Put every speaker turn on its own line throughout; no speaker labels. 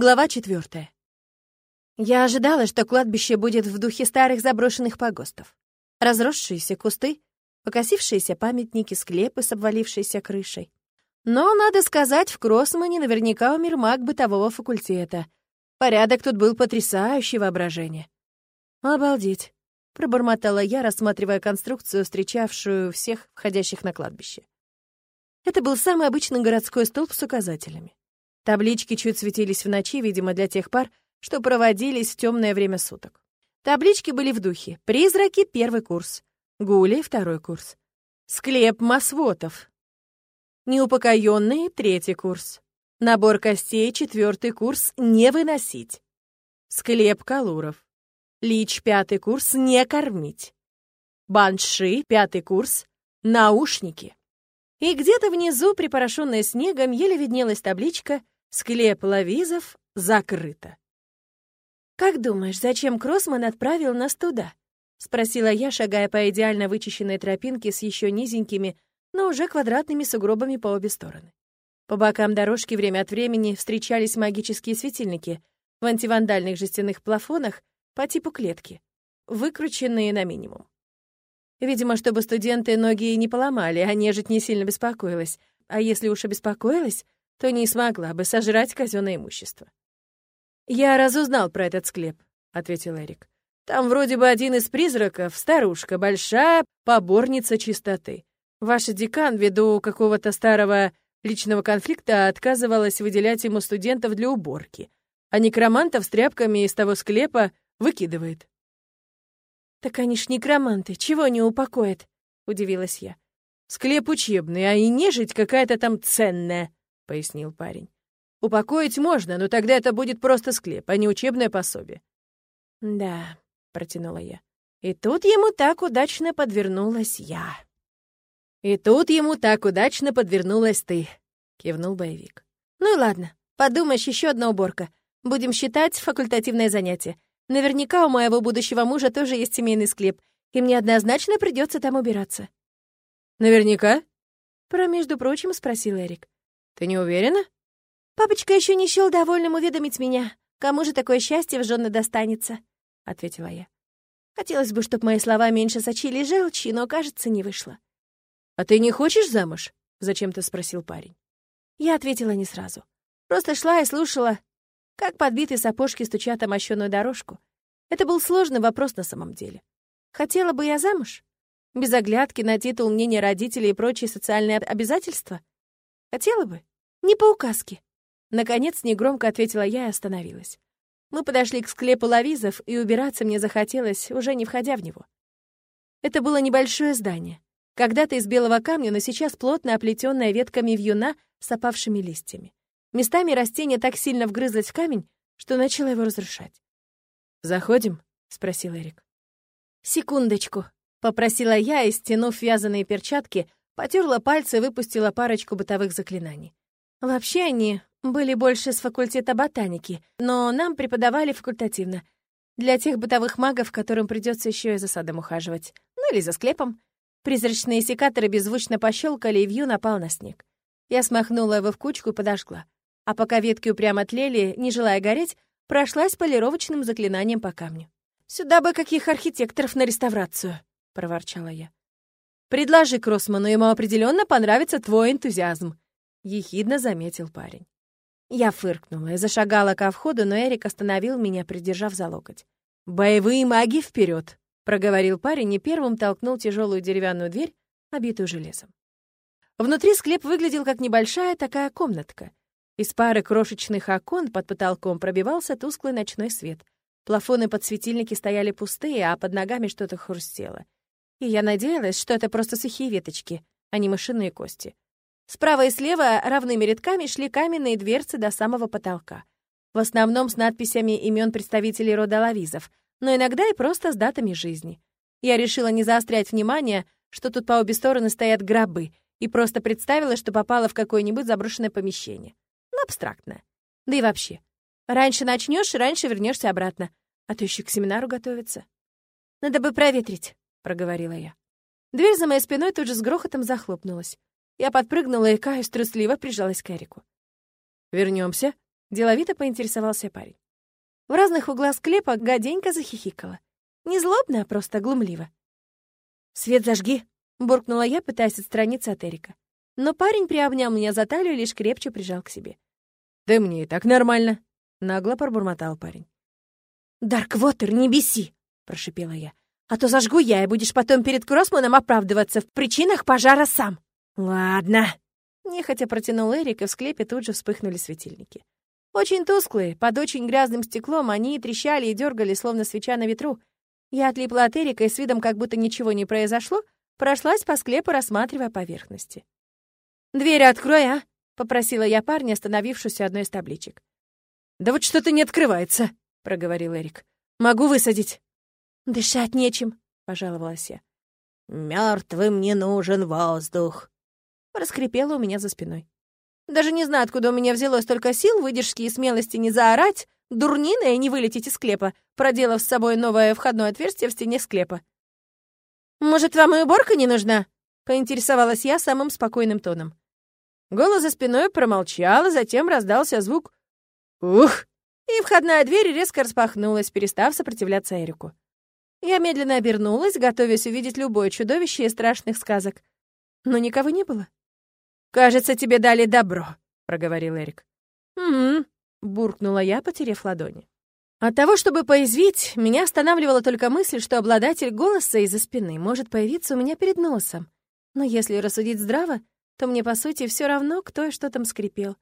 Глава четвертая. Я ожидала, что кладбище будет в духе старых заброшенных погостов. Разросшиеся кусты, покосившиеся памятники, склепы с обвалившейся крышей. Но, надо сказать, в Кроссмане наверняка умер маг бытового факультета. Порядок тут был потрясающий воображение. «Обалдеть», — пробормотала я, рассматривая конструкцию, встречавшую всех входящих на кладбище. Это был самый обычный городской столб с указателями. Таблички чуть светились в ночи, видимо, для тех пар, что проводились в темное время суток. Таблички были в духе. Призраки — первый курс. Гули — второй курс. Склеп Масвотов. Неупокоенные — третий курс. Набор костей — четвертый курс. Не выносить. Склеп Калуров. Лич — пятый курс. Не кормить. Банши — пятый курс. Наушники. И где-то внизу, припорошенная снегом, еле виднелась табличка «Склеп Лавизов закрыто». «Как думаешь, зачем Кроссман отправил нас туда?» — спросила я, шагая по идеально вычищенной тропинке с еще низенькими, но уже квадратными сугробами по обе стороны. По бокам дорожки время от времени встречались магические светильники в антивандальных жестяных плафонах по типу клетки, выкрученные на минимум. Видимо, чтобы студенты ноги не поломали, а нежить не сильно беспокоилась. А если уж обеспокоилась, то не смогла бы сожрать казенное имущество. «Я разузнал про этот склеп», — ответил Эрик. «Там вроде бы один из призраков, старушка, большая поборница чистоты. Ваш декан, ввиду какого-то старого личного конфликта, отказывалась выделять ему студентов для уборки, а некромантов с тряпками из того склепа выкидывает». «Так они ж некроманты, чего не упокоят?» — удивилась я. «Склеп учебный, а и нежить какая-то там ценная», — пояснил парень. «Упокоить можно, но тогда это будет просто склеп, а не учебное пособие».
«Да», — протянула я. «И тут ему так удачно подвернулась я».
«И тут ему так удачно подвернулась ты», — кивнул боевик.
«Ну и ладно, подумаешь, еще одна уборка. Будем считать факультативное занятие. Наверняка у моего будущего мужа тоже есть семейный склеп, и мне однозначно придется там убираться».
«Наверняка?»
Про между прочим спросил Эрик.
Ты не уверена?
Папочка еще не счел довольным уведомить меня. Кому же такое счастье в жены достанется? Ответила я. Хотелось бы, чтобы мои слова меньше сочили желчи, но, кажется, не вышло.
«А ты не хочешь замуж?» — зачем-то спросил парень.
Я ответила не сразу. Просто шла и слушала, как подбитые сапожки стучат о мощеную дорожку. Это был сложный вопрос на самом деле. Хотела бы я замуж? Без оглядки на титул, мнения родителей и прочие социальные обязательства? Хотела бы. Не по указке. Наконец, негромко ответила я и остановилась. Мы подошли к склепу лавизов, и убираться мне захотелось, уже не входя в него. Это было небольшое здание. Когда-то из белого камня, но сейчас плотно оплетенное ветками вьюна с опавшими листьями. Местами растение так сильно вгрызлось в камень, что начало его разрушать.
«Заходим?» — спросил Эрик.
«Секундочку», — попросила я, и, стянув вязаные перчатки, потерла пальцы и выпустила парочку бытовых заклинаний. Вообще они были больше с факультета ботаники, но нам преподавали факультативно. Для тех бытовых магов, которым придется еще и за садом ухаживать. Ну или за склепом. Призрачные секаторы беззвучно пощелкали, и вью напал на снег. Я смахнула его в кучку и подожгла. А пока ветки упрямо тлели, не желая гореть, прошлась полировочным заклинанием по камню. «Сюда бы каких архитекторов на реставрацию!» — проворчала я. «Предложи Кроссману, ему определенно понравится твой энтузиазм», — ехидно заметил парень. Я фыркнула и зашагала ко входу, но Эрик остановил меня, придержав за локоть. «Боевые маги вперед! проговорил парень и первым толкнул тяжелую деревянную дверь, обитую железом. Внутри склеп выглядел как небольшая такая комнатка. Из пары крошечных окон под потолком пробивался тусклый ночной свет. Плафоны под светильники стояли пустые, а под ногами что-то хрустело. И я надеялась, что это просто сухие веточки, а не мышиные кости. Справа и слева равными рядками шли каменные дверцы до самого потолка. В основном с надписями имен представителей рода лавизов, но иногда и просто с датами жизни. Я решила не заострять внимание, что тут по обе стороны стоят гробы, и просто представила, что попала в какое-нибудь заброшенное помещение. Ну, абстрактно. Да и вообще. Раньше начнешь, раньше вернешься обратно. А то еще к семинару готовиться. Надо бы проветрить, проговорила я. Дверь за моей спиной тут же с грохотом захлопнулась. Я подпрыгнула и, каюсь, трусливо прижалась к Эрику.
Вернемся,
Деловито поинтересовался парень. В разных углах склепа гаденько захихикала. Не злобно, а просто глумливо. «Свет зажги!» — буркнула я, пытаясь отстраниться от Эрика. Но парень приобнял меня за талию и лишь крепче прижал к себе. «Да мне и так нормально», — нагло пробормотал парень.
«Дарквотер, не беси!» — прошипела я. «А то зажгу я, и будешь потом перед Кроссманом оправдываться в причинах пожара сам». «Ладно».
Нехотя протянул Эрик, и в склепе тут же вспыхнули светильники. Очень тусклые, под очень грязным стеклом, они трещали и дергали, словно свеча на ветру. Я отлипла от Эрика и с видом, как будто ничего не произошло, прошлась по склепу, рассматривая поверхности. «Дверь открой, а!» — попросила я парня, остановившуюся одной из табличек.
«Да вот что-то не открывается!» — проговорил Эрик. «Могу высадить?»
«Дышать нечем», — пожаловалась я.
«Мёртвым не нужен воздух», — раскрепело у меня за спиной. Даже не знаю, откуда у меня взялось столько сил, выдержки и смелости не заорать, дурнина и не вылететь из склепа, проделав с собой новое входное отверстие в стене склепа. «Может, вам и уборка не нужна?» — поинтересовалась я самым спокойным тоном. Голос за спиной промолчал, а затем раздался звук «Ух!» и входная дверь резко распахнулась, перестав сопротивляться Эрику. Я медленно обернулась, готовясь увидеть любое чудовище из страшных сказок. Но никого не было. «Кажется, тебе дали добро», — проговорил Эрик. «Угу», — буркнула я, потеряв ладони. От того, чтобы поязвить, меня останавливала только мысль, что обладатель голоса из-за спины может появиться у меня перед носом. Но если рассудить здраво, то мне, по сути, все равно, кто и что там скрипел.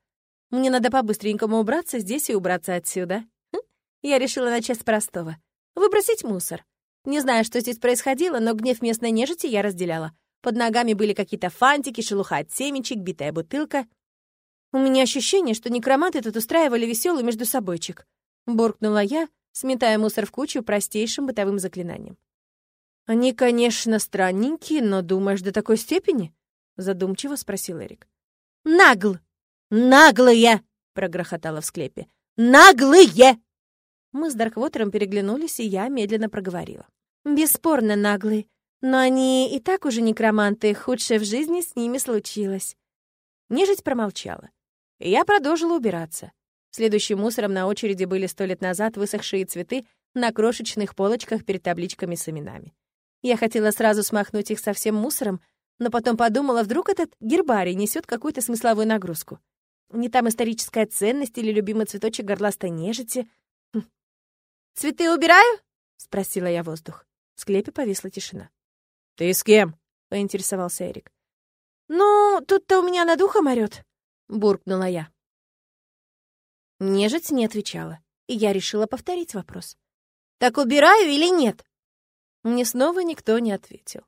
Мне надо по-быстренькому убраться здесь и убраться отсюда. Хм? Я решила начать с простого. Выбросить мусор. Не знаю, что здесь происходило, но гнев местной нежити я разделяла. Под ногами были какие-то фантики, шелуха от семечек, битая бутылка. У меня ощущение, что некроманты тут устраивали веселый между собойчик. Буркнула я, сметая мусор в кучу простейшим бытовым заклинанием. «Они, конечно, странненькие, но думаешь, до такой степени?» Задумчиво спросил Эрик. «Нагл! Наглые!» — прогрохотала в склепе. «Наглые!»
Мы с Дарквотером переглянулись, и я медленно проговорила. «Бесспорно наглые. Но они и так уже некроманты, худшее в жизни с ними случилось. Нежить промолчала. Я продолжила убираться. Следующим мусором на очереди были сто лет назад высохшие цветы на крошечных полочках перед табличками с именами. Я хотела сразу смахнуть их совсем мусором, но потом подумала, вдруг этот гербарий несет какую-то смысловую нагрузку. Не там историческая ценность или любимый цветочек горластой нежити. Хм. «Цветы убираю?» — спросила я воздух. В склепе повисла тишина.
«Ты с кем?»
— поинтересовался Эрик. «Ну, тут-то у меня над ухом орёт», — буркнула я. Нежить не отвечала, и я решила повторить вопрос. «Так убираю или нет?» Мне снова никто не ответил.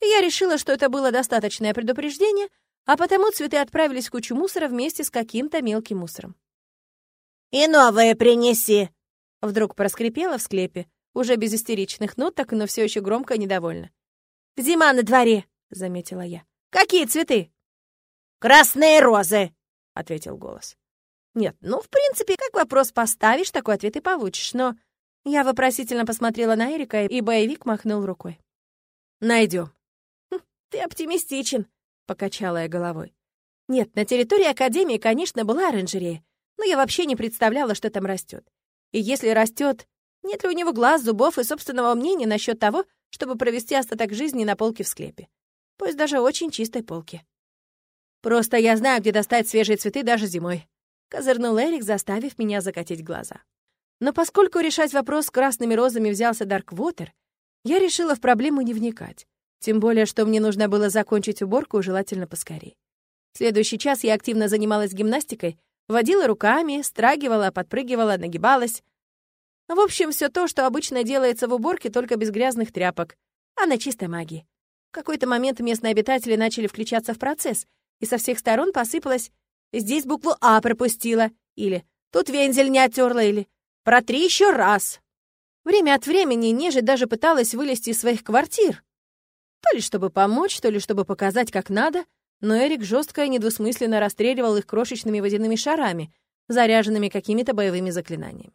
Я решила, что это было достаточное предупреждение, а потому цветы отправились в кучу мусора вместе с каким-то мелким мусором.
«И новые принеси!»
Вдруг проскрипела в склепе, уже без истеричных ноток, но все еще громко и недовольно. «Зима на дворе», — заметила я. «Какие цветы?»
«Красные розы», — ответил голос.
Нет, ну, в принципе, как вопрос поставишь, такой ответ и получишь, но... Я вопросительно посмотрела на Эрика, и боевик махнул рукой.
Найдем.
Хм, «Ты оптимистичен», — покачала я головой. «Нет, на территории Академии, конечно, была оранжерея, но я вообще не представляла, что там растет. И если растет, нет ли у него глаз, зубов и собственного мнения насчет того, чтобы провести остаток жизни на полке в склепе. Пусть даже очень чистой полке. «Просто я знаю, где достать свежие цветы даже зимой», — козырнул Эрик, заставив меня закатить глаза. Но поскольку решать вопрос с красными розами взялся Дарквотер, я решила в проблему не вникать. Тем более, что мне нужно было закончить уборку желательно поскорее. В следующий час я активно занималась гимнастикой, водила руками, страгивала, подпрыгивала, нагибалась. В общем, все то, что обычно делается в уборке, только без грязных тряпок, а на чистой магии. В какой-то момент местные обитатели начали включаться в процесс, и со всех сторон посыпалось «здесь букву «А» пропустила» или «тут вензель не оттерла» или «протри еще раз». Время от времени нежить даже пыталась вылезти из своих квартир. То ли чтобы помочь, то ли чтобы показать, как надо, но Эрик жестко и недвусмысленно расстреливал их крошечными водяными шарами, заряженными какими-то боевыми заклинаниями.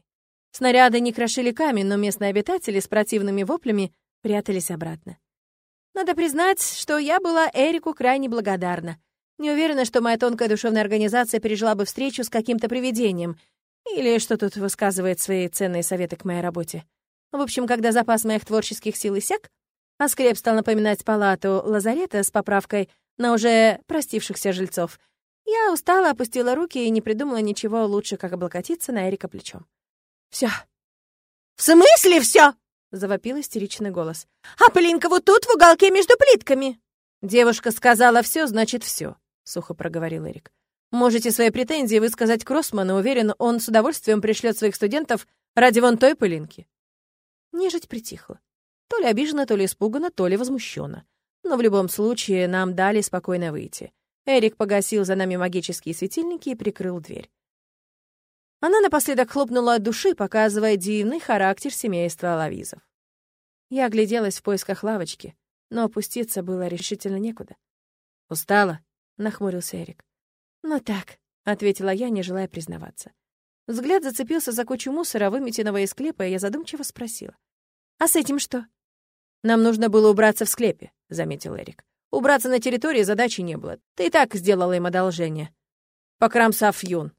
Снаряды не крошили камень, но местные обитатели с противными воплями прятались обратно. Надо признать, что я была Эрику крайне благодарна.
Не уверена, что моя тонкая душевная организация пережила бы встречу с каким-то привидением. Или что тут высказывает свои ценные советы к моей работе. В общем, когда запас моих творческих сил иссяк, а склеп стал напоминать палату лазарета с поправкой на уже простившихся жильцов, я устала, опустила руки и не придумала ничего лучше, как облокотиться на Эрика плечом. Все.
«В смысле все?
завопил истеричный голос.
«А Полинка вот тут, в уголке между плитками!»
«Девушка сказала все, значит все сухо проговорил Эрик. Можете свои претензии высказать Кроссману, уверен, он с удовольствием пришлет своих студентов ради вон той пылинки. Нежить притихла. То ли обижена, то ли испугана, то ли возмущена. Но в любом случае нам дали спокойно выйти. Эрик погасил за нами магические светильники и прикрыл дверь. Она напоследок хлопнула от души, показывая дивный характер семейства Лавизов. Я огляделась в поисках лавочки, но опуститься было решительно некуда. «Устала?» нахмурился Эрик. «Ну так», — ответила я, не желая признаваться. Взгляд зацепился за кучу мусора, выметенного из склепа, и я задумчиво спросила. «А с этим что?» «Нам нужно было убраться в склепе», — заметил Эрик. «Убраться на территории задачи не было. Ты и так сделала им одолжение. Покрамсав юн».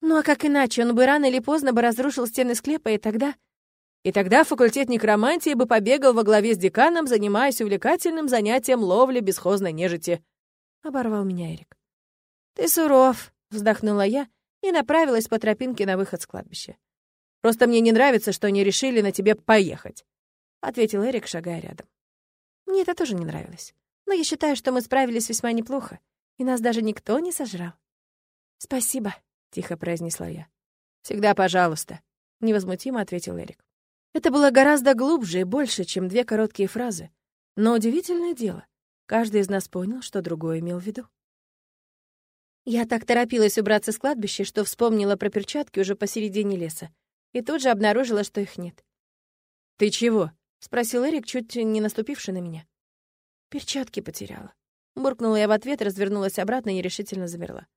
«Ну а как иначе? Он бы рано или поздно бы разрушил стены склепа, и тогда...» И тогда факультет некромантии бы побегал во главе с деканом, занимаясь увлекательным занятием ловли бесхозной нежити оборвал меня Эрик. «Ты суров», — вздохнула я и направилась по тропинке на выход с кладбища. «Просто мне не нравится, что они решили на тебе поехать», — ответил Эрик, шагая рядом. Мне это тоже не нравилось. Но я считаю, что мы справились весьма неплохо, и нас даже никто не сожрал. «Спасибо», — тихо произнесла я. «Всегда пожалуйста», — невозмутимо ответил Эрик. Это было гораздо глубже и больше, чем две короткие фразы. Но удивительное дело, Каждый из нас понял, что другой имел в виду. Я так торопилась убраться с кладбища, что вспомнила про перчатки уже посередине леса, и тут же обнаружила, что их нет. «Ты чего?» — спросил Эрик, чуть не наступивший на меня. «Перчатки потеряла». Буркнула я в ответ, развернулась обратно и нерешительно замерла.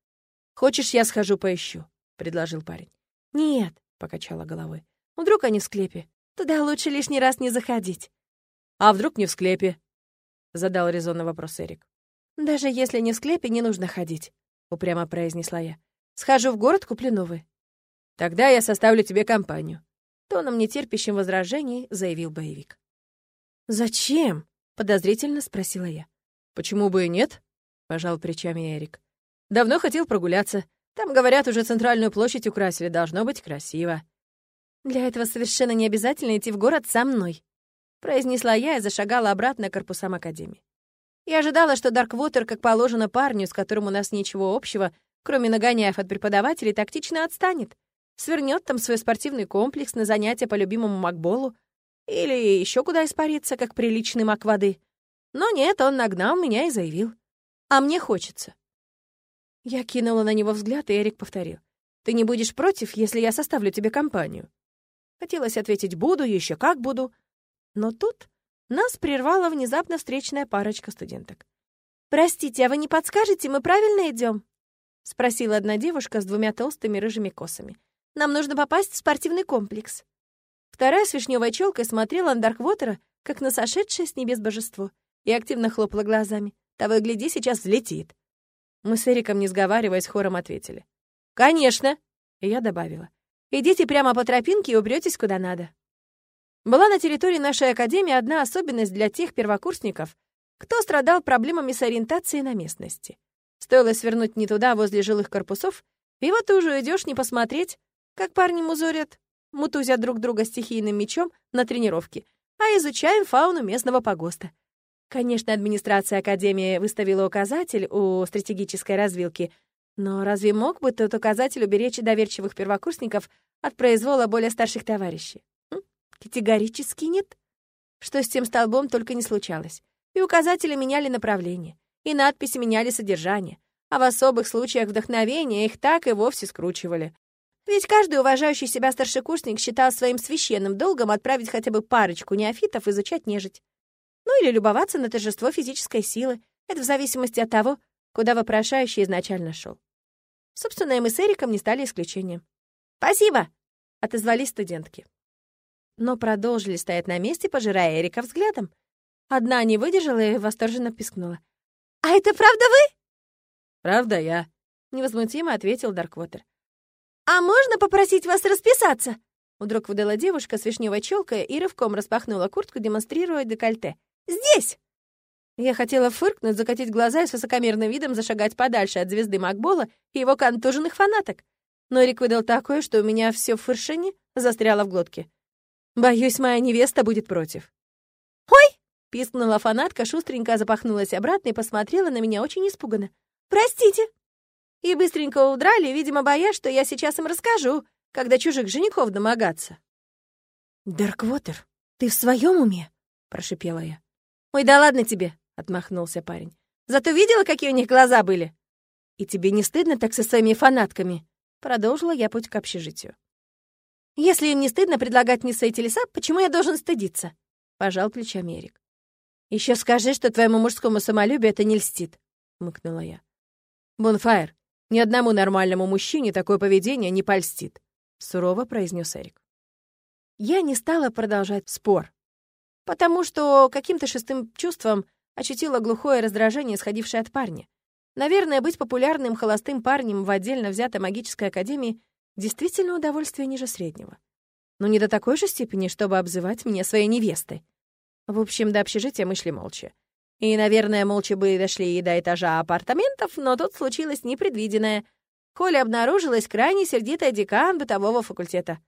«Хочешь, я схожу поищу?» — предложил парень. «Нет», — покачала головой. «Вдруг они в склепе? Туда лучше лишний раз не заходить». «А вдруг не в склепе?» — задал резонный вопрос Эрик. «Даже если не в склепе, не нужно ходить», — упрямо произнесла я. «Схожу в город, куплю новый». «Тогда я составлю тебе компанию», — тоном нетерпящим возражений заявил боевик. «Зачем?» — подозрительно спросила я. «Почему бы и нет?» — пожал плечами Эрик. «Давно хотел прогуляться. Там, говорят, уже центральную площадь украсили. Должно быть красиво». «Для этого совершенно не обязательно идти в город со мной», произнесла я и зашагала обратно к корпусам Академии. Я ожидала, что Дарквотер, как положено парню, с которым у нас ничего общего, кроме нагоняев от преподавателей, тактично отстанет. Свернет там свой спортивный комплекс на занятия по любимому макболу или еще куда испариться, как приличный мак воды. Но нет, он нагнал меня и заявил. А мне хочется. Я кинула на него взгляд, и Эрик повторил. «Ты не будешь против, если я составлю тебе компанию?» Хотелось ответить «буду, еще как буду», но тут нас прервала внезапно встречная парочка студенток. «Простите, а вы не подскажете, мы правильно идем? спросила одна девушка с двумя толстыми рыжими косами. «Нам нужно попасть в спортивный комплекс». Вторая с вишневой челкой смотрела на Дарквотера, как на сошедшее с небес божество, и активно хлопала глазами. Того и гляди, сейчас взлетит. Мы с Эриком, не сговариваясь, хором ответили. «Конечно!» И я добавила. «Идите прямо по тропинке и убретесь куда надо». Была на территории нашей академии одна особенность для тех первокурсников, кто страдал проблемами с ориентацией на местности. Стоило свернуть не туда, возле жилых корпусов, и вот ты уже идешь не посмотреть, как парни музорят, мутузят друг друга стихийным мечом на тренировке, а изучаем фауну местного погоста. Конечно, администрация Академии выставила указатель у стратегической развилки, но разве мог бы тот указатель уберечь доверчивых первокурсников от произвола более старших товарищей? Категорически нет. Что с тем столбом только не случалось. И указатели меняли направление, и надписи меняли содержание, а в особых случаях вдохновения их так и вовсе скручивали. Ведь каждый уважающий себя старшекурсник считал своим священным долгом отправить хотя бы парочку неофитов изучать нежить. Ну или любоваться на торжество физической силы. Это в зависимости от того, куда вопрошающий изначально шел. Собственно, и мы с Эриком не стали исключением. «Спасибо!» — отозвались студентки но продолжили стоять на месте, пожирая Эрика взглядом. Одна не выдержала и восторженно пискнула. «А это правда вы?»
«Правда я», — невозмутимо ответил Дарквотер.
«А можно попросить вас расписаться?» Вдруг выдала девушка с вишневой челкой и рывком распахнула куртку, демонстрируя декольте. «Здесь!» Я хотела фыркнуть, закатить глаза и с высокомерным видом зашагать подальше от звезды Макбола и его контуженных фанаток. Но Рик выдал такое, что у меня все в фыршине застряло в глотке. Боюсь, моя невеста будет против. «Ой!» — пискнула фанатка, шустренько запахнулась обратно и посмотрела на меня очень испуганно. «Простите!» И быстренько удрали, видимо, боясь, что я сейчас им расскажу, когда чужих женихов домогаться.
«Дарквотер, ты в своем уме?» — прошипела я.
«Ой, да ладно тебе!» — отмахнулся парень. «Зато видела, какие у них глаза были?» «И тебе не стыдно так со своими фанатками?» Продолжила я путь к общежитию. «Если им не стыдно предлагать мне свои телеса, почему я должен стыдиться?» Пожал плечами Эрик. «Еще скажи, что твоему мужскому самолюбию это не льстит», — мыкнула я.
«Бонфайр, ни одному нормальному мужчине такое поведение не польстит», — сурово произнес Эрик.
Я не стала продолжать спор, потому что каким-то шестым чувством ощутила глухое раздражение, исходившее от парня. Наверное, быть популярным холостым парнем в отдельно взятой магической академии действительно удовольствие ниже среднего. Но не до такой же степени, чтобы обзывать меня своей невестой. В общем, до общежития мы шли молча. И, наверное, молча бы дошли и до этажа апартаментов, но тут случилось непредвиденное. Коля обнаружилась крайне сердитая декан бытового факультета.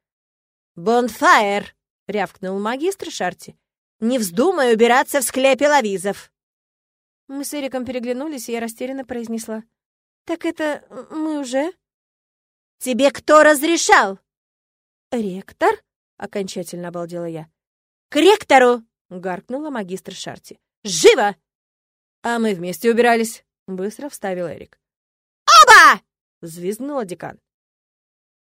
«Бонфайр!» — рявкнул магистр Шарти. «Не вздумай убираться в склепе лавизов!» Мы с Эриком переглянулись, и я растерянно произнесла. «Так это мы уже?» «Тебе кто разрешал?» «Ректор?» — окончательно обалдела я. «К ректору!» — гаркнула магистр Шарти. «Живо!» «А мы вместе убирались», — быстро вставил Эрик. «Оба!» — взвизгнула декан.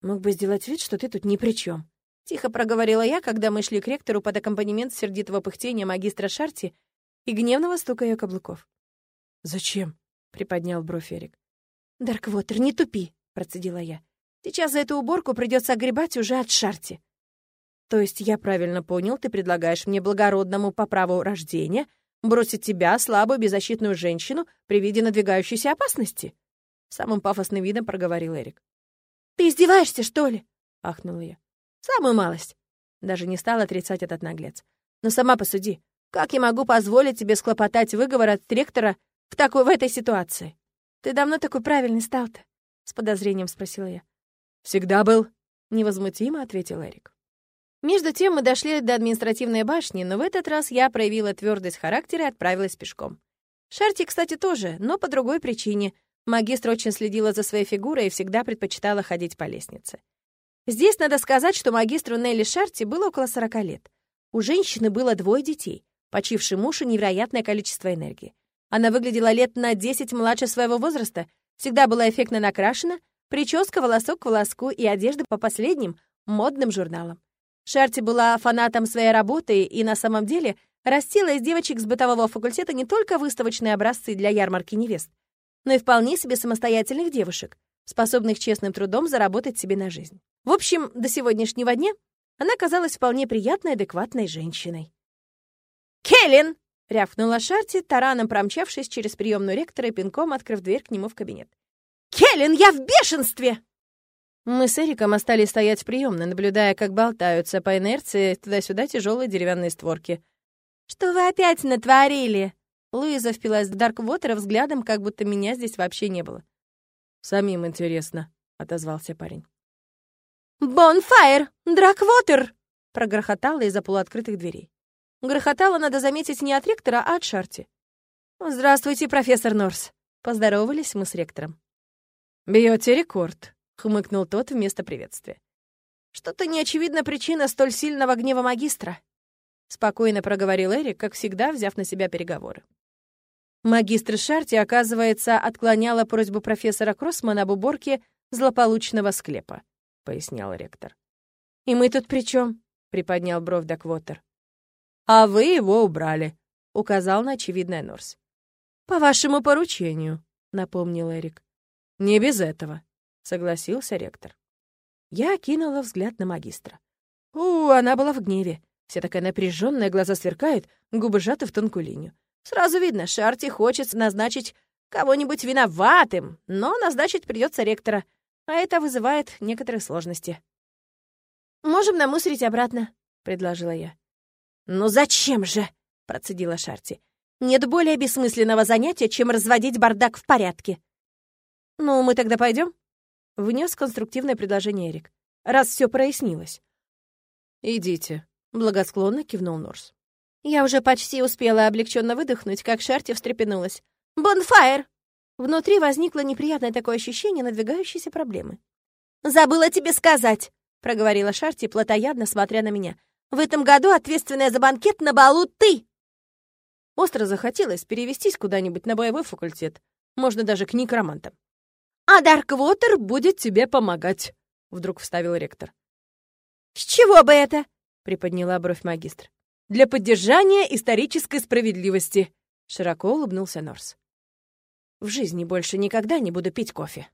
«Мог бы сделать вид, что ты тут ни при чем. Тихо проговорила я, когда мы шли к ректору под аккомпанемент сердитого пыхтения магистра Шарти и гневного стука ее каблуков.
«Зачем?» — приподнял бровь Эрик.
«Дарквотер, не тупи!» — процедила я. «Сейчас за эту уборку придется огребать уже от Шарти». «То есть я правильно понял, ты предлагаешь мне благородному по праву рождения бросить тебя, слабую, беззащитную женщину, при виде надвигающейся опасности?» Самым пафосным видом проговорил Эрик. «Ты издеваешься, что ли?» — ахнула я. «Самую малость». Даже не стал отрицать этот наглец. «Но сама посуди, как я могу позволить тебе склопотать выговор от ректора в такой, в этой ситуации. Ты давно такой правильный стал-то? С подозрением спросила я.
Всегда был,
невозмутимо ответил Эрик. Между тем мы дошли до административной башни, но в этот раз я проявила твердость характера и отправилась пешком. Шарти, кстати, тоже, но по другой причине. Магистр очень следила за своей фигурой и всегда предпочитала ходить по лестнице. Здесь надо сказать, что магистру Нелли Шарти было около 40 лет. У женщины было двое детей, почивший муж и невероятное количество энергии. Она выглядела лет на 10 младше своего возраста, всегда была эффектно накрашена, прическа волосок к волоску и одежда по последним модным журналам. Шарти была фанатом своей работы и на самом деле растила из девочек с бытового факультета не только выставочные образцы для ярмарки невест, но и вполне себе самостоятельных девушек, способных честным трудом заработать себе на жизнь. В общем, до сегодняшнего дня она казалась вполне приятной, адекватной женщиной. «Келлен!» — рявкнула Шарти, тараном промчавшись через приемную ректора и пинком открыв дверь к нему в кабинет. «Келлен, я в бешенстве!» Мы с Эриком остались стоять в приемной, наблюдая, как болтаются по инерции туда-сюда тяжелые деревянные створки. «Что вы опять натворили?» Луиза впилась в Дарквотера взглядом, как будто меня здесь вообще не было.
«Самим интересно», — отозвался парень.
«Бонфайр! Драквотер!» — прогрохотала из-за полуоткрытых дверей. Грохотала, надо заметить, не от ректора, а от Шарти. «Здравствуйте, профессор Норс!» Поздоровались мы с ректором.
«Бьете рекорд», — хмыкнул тот вместо приветствия.
«Что-то неочевидна причина столь сильного гнева магистра», — спокойно проговорил Эрик, как всегда, взяв на себя переговоры. Магистр Шарти, оказывается, отклоняла просьбу профессора Кроссмана об уборке злополучного склепа, — пояснял ректор. «И мы тут при чем? приподнял бровь Даквотер.
«А вы его убрали», — указал на очевидное Норс.
«По вашему поручению», — напомнил Эрик.
«Не без этого», — согласился ректор.
Я кинула взгляд на магистра. У, она была в гневе. Вся такая напряженная, глаза сверкают, губы сжаты в тонкую линию. Сразу видно, Шарти хочет назначить кого-нибудь виноватым, но назначить придется ректора, а это вызывает некоторые сложности.
«Можем намусорить обратно», — предложила я.
«Ну зачем же?» — процедила Шарти. «Нет более бессмысленного занятия, чем разводить бардак в порядке». «Ну, мы тогда пойдем? внес конструктивное предложение Эрик. «Раз все прояснилось». «Идите», — благосклонно кивнул Норс. Я уже почти успела облегченно выдохнуть, как Шарти встрепенулась. «Бонфайр!» Внутри возникло неприятное такое ощущение надвигающейся проблемы. «Забыла тебе сказать!» — проговорила Шарти, плотоядно смотря на меня. «В этом году ответственная за банкет на балу ты!» Остро захотелось перевестись куда-нибудь на боевой факультет. Можно даже к некромантам. «А Дарквотер будет тебе помогать!» — вдруг вставил ректор. «С чего бы это?» — приподняла бровь магистр. «Для поддержания исторической справедливости!» — широко улыбнулся Норс. «В жизни больше никогда не буду пить кофе».